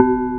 you